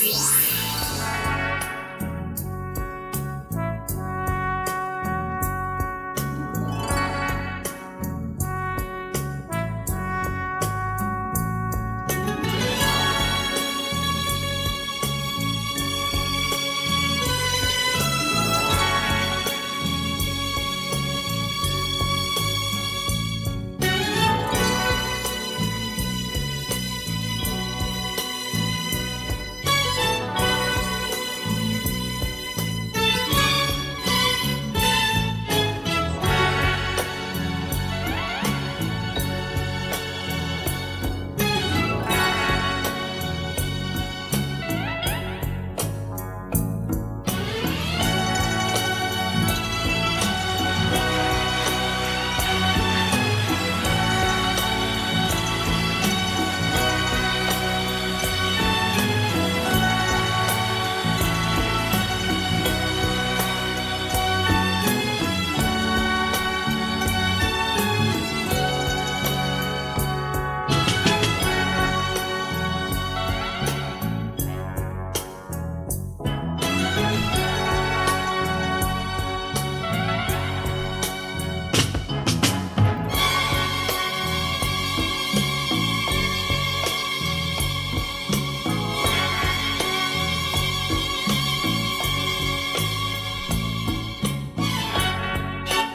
Peace.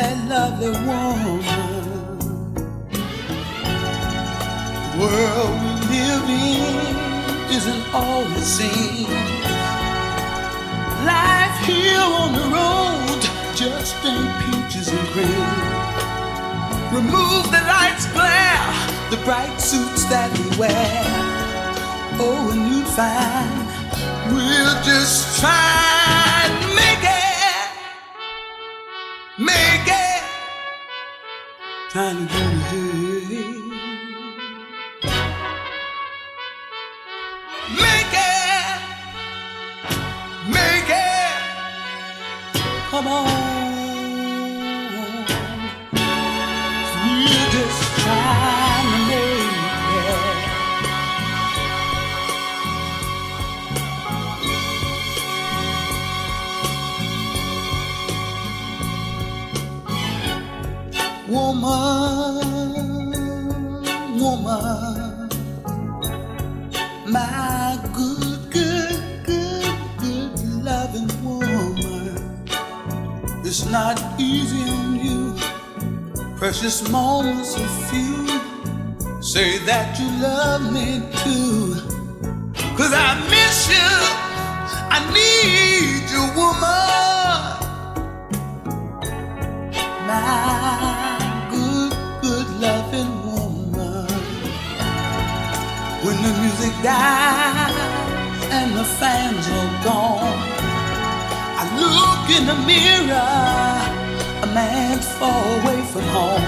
lovely, lovely woman. The world we live in isn't all it seems. Life here on the road just ain't peaches and cream. Remove the lights glare, the bright suits that we wear. Oh, and you'd find we'll just try it, trying to ahead. Woman, my good, good, good, loving woman. It's not easy on you, precious moments of few. Say that you love me too, cause I miss you, I need you, woman. My the and the fans are gone, I look in the mirror, a man far away from home.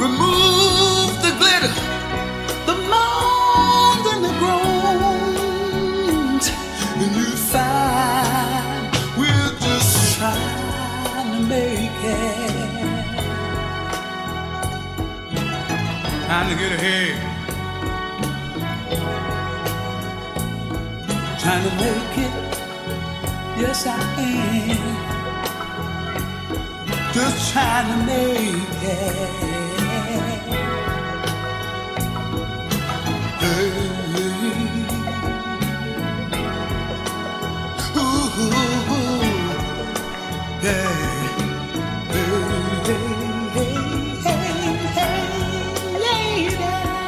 Remove the glitter, the moans and the groans, and you find we're just trying to make it. Time to get ahead. trying to make it. Yes, I am. Just trying to make it. Hey. Ooh, yeah. Lay down,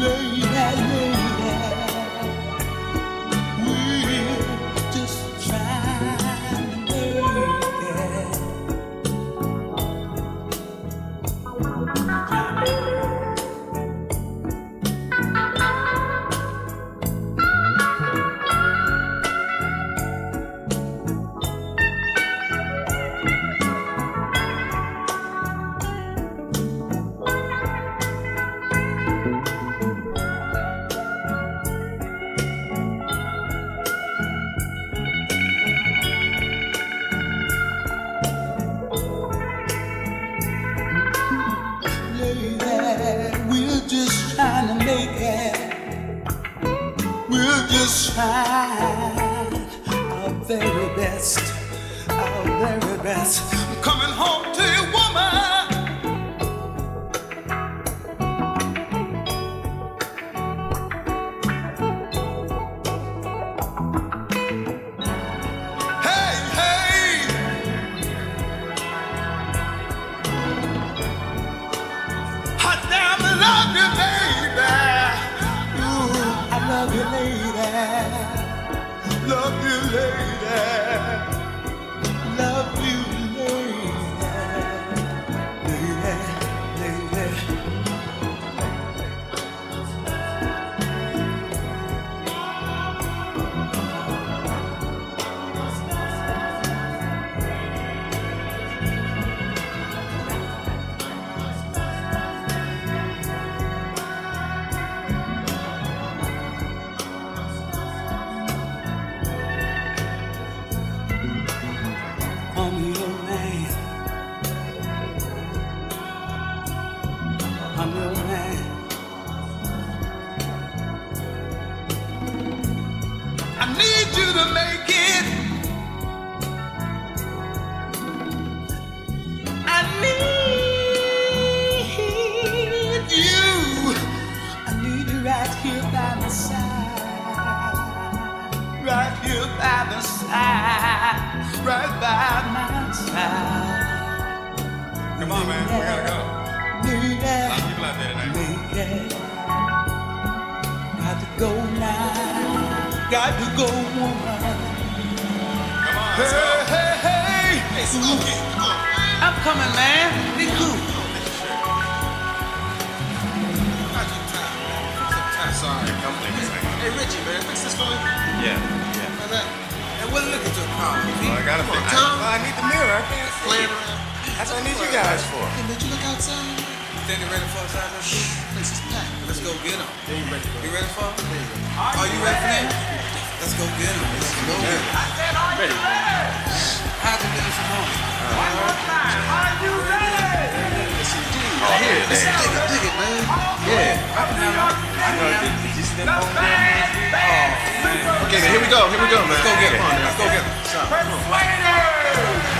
lay down, lay. Try our very best, our very best. I'm coming home to you, side. Right by my side. Come on, man. We gotta go. Lady, A lot of people out there tonight. lady. Got to go now. Got to go, woman. Come on, let's Hey, go. hey, hey. Hey, Smokey, come on. I'm coming, man. Be cool. Got your time, man. Fix your time. Sorry, come play this. Hey, Richie, man, fix this for me. Yeah, yeah. How's that? And what look at your car, Well, I gotta Come on. Tom. I, I need the mirror. I can't see. Playing around. That's what I need you guys for. Hey, did you look outside? Standing ready for us out there? Place is packed. Let's go get them. Yeah, you ready for You ready for 'em? Are you ready for that? Let's go get them. Let's go get them. Ready. How's it been this morning? Oh, here it is. Dig it, dig it, man. Yeah. I uh, oh, know. Did, did them. Oh, man. Okay, man, here we go. Here we go, man. Let's go get it. Come on, man. Let's go get it. Stop.